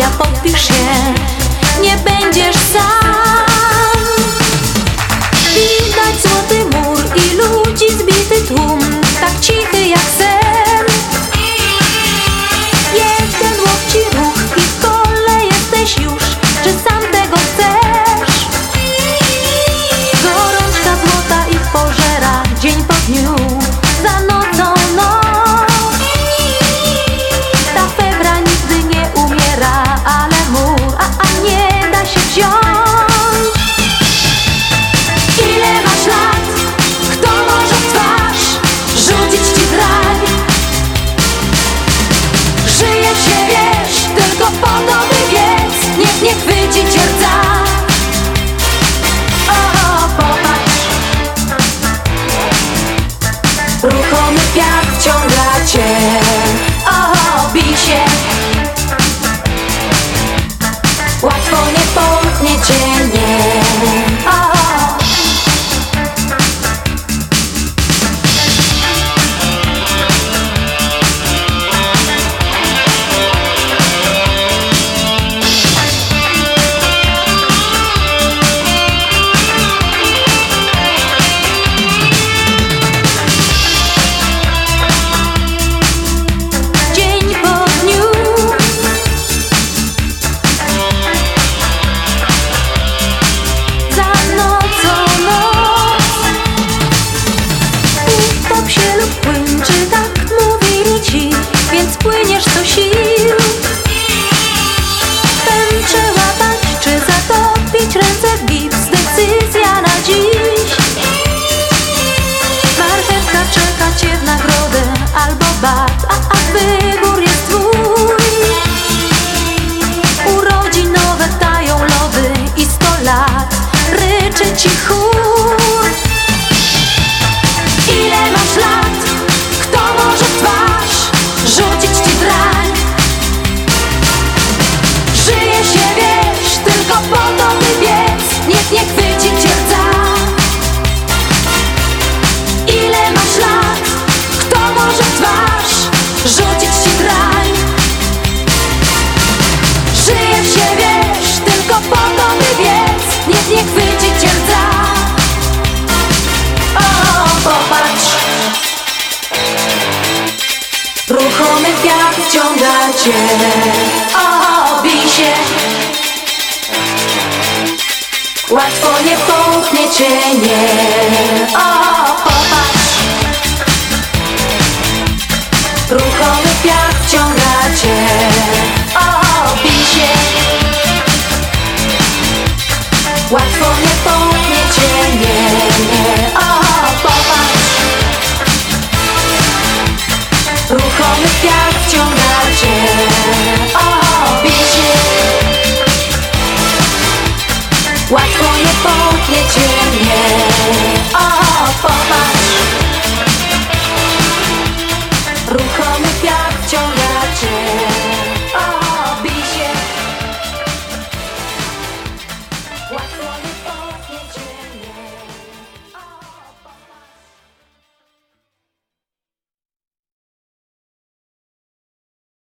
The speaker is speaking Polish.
Ja podpisz się, nie będziesz sam. your Пляже чиху się, obi się. Łatwo nie połknie cię, nie, o, popatrz Ruchomy piach wciąga cię, obi się. Łatwo Oh, bitches. What's on your phone?